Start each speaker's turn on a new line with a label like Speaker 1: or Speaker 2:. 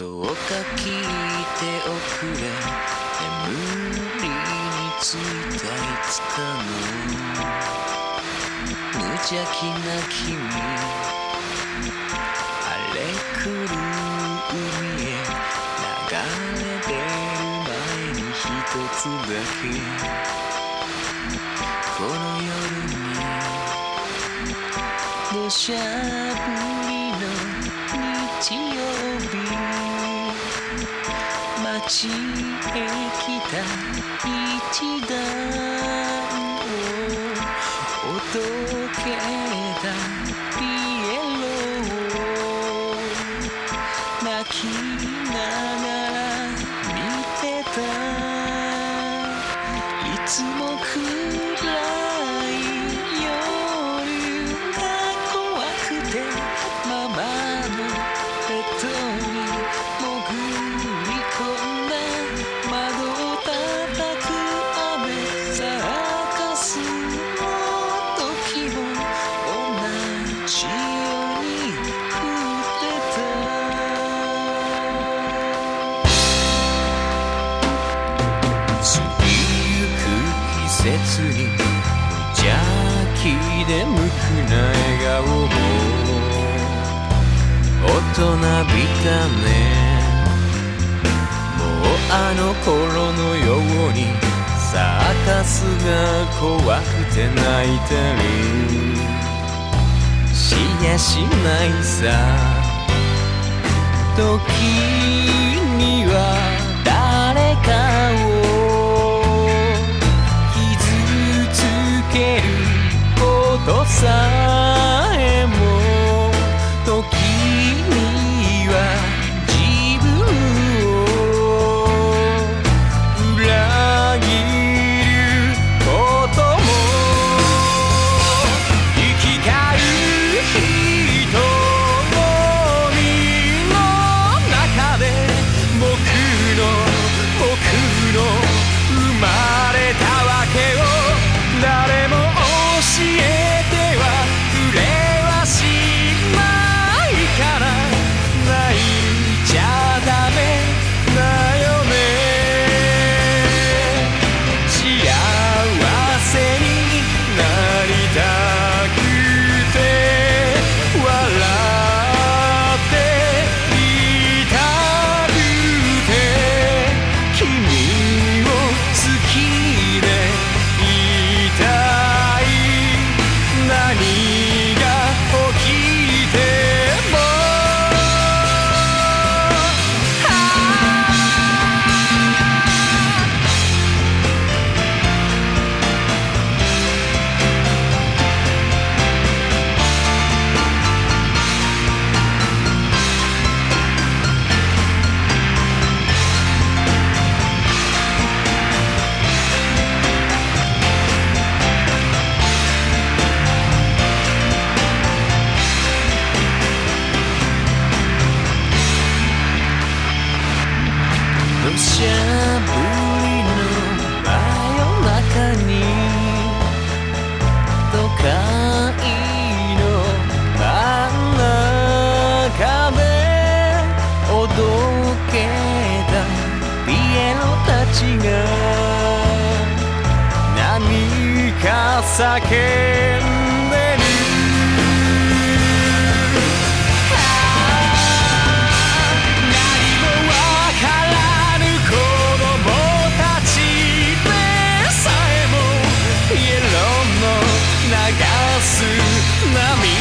Speaker 1: どうか聞いておくれ眠りについたいつかの無邪気な君荒れ狂う海へ流れ出る前に一つだけこの夜に土砂降りの日曜日街へ来た一段を届けた季節に無邪気で無垢な笑顔も大人びたね。もうあの頃のように。サーカスが怖くて泣いたり。しやしないさ。時にはこ何土砂降りの真夜中に都会の真ん中でおどけたピエロたちが何か叫ん
Speaker 2: Miami.